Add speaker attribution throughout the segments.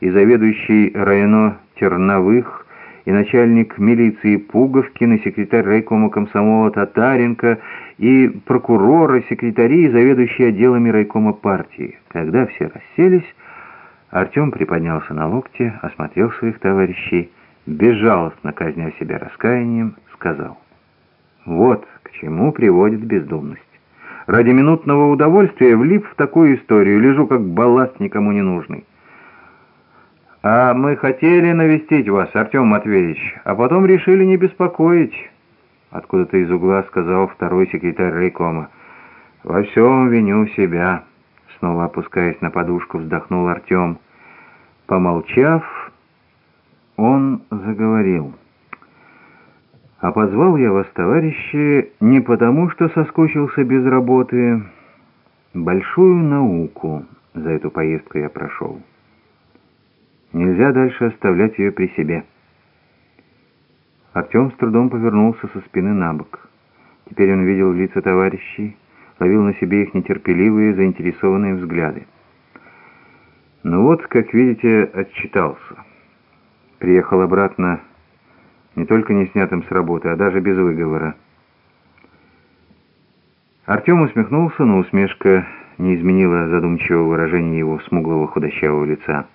Speaker 1: и заведующий районо Терновых, и начальник милиции Пуговкин, и секретарь райкома комсомола Татаренко, и прокуроры, секретари и заведующие отделами райкома партии. Когда все расселись, Артем приподнялся на локте, осмотрел своих товарищей, безжалостно казня себя раскаянием, сказал, «Вот к чему приводит бездумность. Ради минутного удовольствия влип в такую историю, лежу как балласт никому не нужный». «А мы хотели навестить вас, Артем Матвеевич, а потом решили не беспокоить», — откуда-то из угла сказал второй секретарь райкома. «Во всем виню себя», — снова опускаясь на подушку, вздохнул Артем. Помолчав, он заговорил. «А позвал я вас, товарищи, не потому, что соскучился без работы. Большую науку за эту поездку я прошел». Нельзя дальше оставлять ее при себе. Артем с трудом повернулся со спины на бок. Теперь он видел лица товарищей, ловил на себе их нетерпеливые, заинтересованные взгляды. Ну вот, как видите, отчитался. Приехал обратно не только не снятым с работы, а даже без выговора. Артем усмехнулся, но усмешка не изменила задумчивого выражения его смуглого худощавого лица.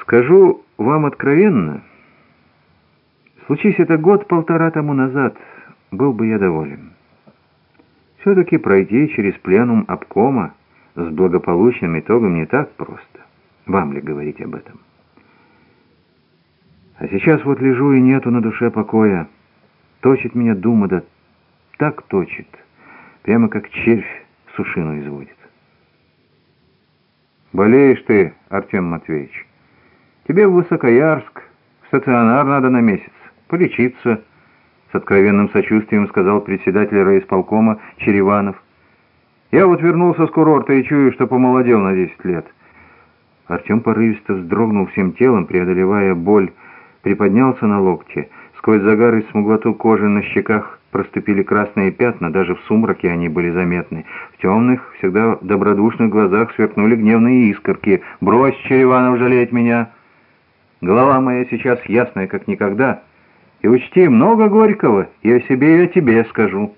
Speaker 1: Скажу вам откровенно, случись это год-полтора тому назад, был бы я доволен. Все-таки пройти через пленум обкома с благополучным итогом не так просто. Вам ли говорить об этом? А сейчас вот лежу и нету на душе покоя. Точит меня дума, да так точит, прямо как червь сушину изводит. Болеешь ты, Артем Матвеевич? Тебе в Высокоярск, в стационар надо на месяц, полечиться, с откровенным сочувствием сказал председатель райисполкома Череванов. Я вот вернулся с курорта и чую, что помолодел на 10 лет. Артем порывисто вздрогнул всем телом, преодолевая боль, приподнялся на локте. Сквозь загар и смуглоту кожи на щеках проступили красные пятна, даже в сумраке они были заметны. В темных, всегда добродушных глазах сверкнули гневные искорки. «Брось, Череванов, жалеть меня!» Голова моя сейчас ясная, как никогда. И учти, много горького, и о себе, и о тебе скажу.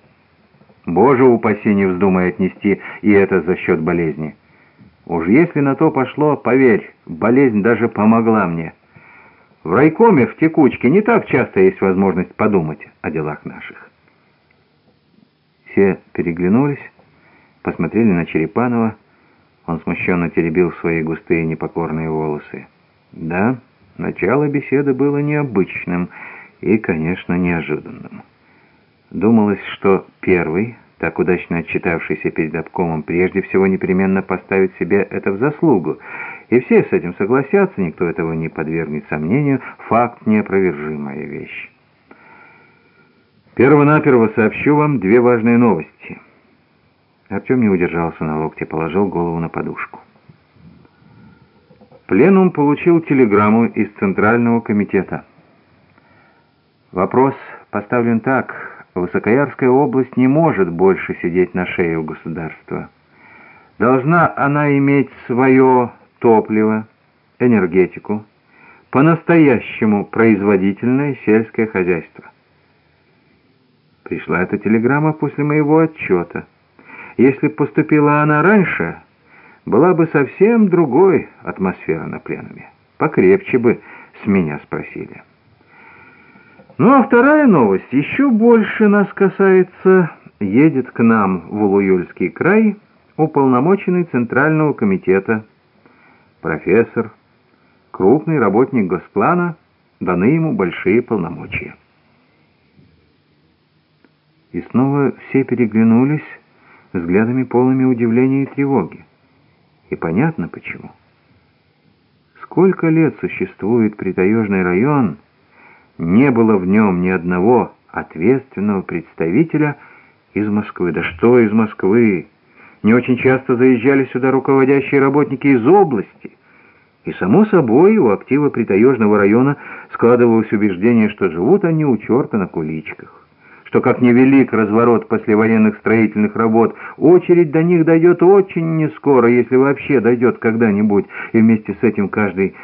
Speaker 1: Боже упаси, не вздумай отнести и это за счет болезни. Уж если на то пошло, поверь, болезнь даже помогла мне. В райкоме, в текучке, не так часто есть возможность подумать о делах наших. Все переглянулись, посмотрели на Черепанова. Он смущенно теребил свои густые непокорные волосы. «Да?» Начало беседы было необычным и, конечно, неожиданным. Думалось, что первый, так удачно отчитавшийся перед обкомом, прежде всего непременно поставит себе это в заслугу, и все с этим согласятся, никто этого не подвергнет сомнению, факт неопровержимая вещь. Первонаперво сообщу вам две важные новости. Артем не удержался на локте, положил голову на подушку. Пленум получил телеграмму из Центрального комитета. Вопрос поставлен так. Высокоярская область не может больше сидеть на шее у государства. Должна она иметь свое топливо, энергетику, по-настоящему производительное сельское хозяйство. Пришла эта телеграмма после моего отчета. Если поступила она раньше была бы совсем другой атмосфера на пленуме. Покрепче бы с меня спросили. Ну а вторая новость еще больше нас касается. Едет к нам в Улуюльский край уполномоченный Центрального комитета, профессор, крупный работник Госплана, даны ему большие полномочия. И снова все переглянулись взглядами полными удивления и тревоги. И понятно почему. Сколько лет существует притаежный район, не было в нем ни одного ответственного представителя из Москвы. Да что из Москвы? Не очень часто заезжали сюда руководящие работники из области. И, само собой, у актива притаежного района складывалось убеждение, что живут они у черта на куличках. Что как невелик разворот послевоенных строительных работ, очередь до них дойдет очень нескоро, если вообще дойдет когда-нибудь, и вместе с этим каждый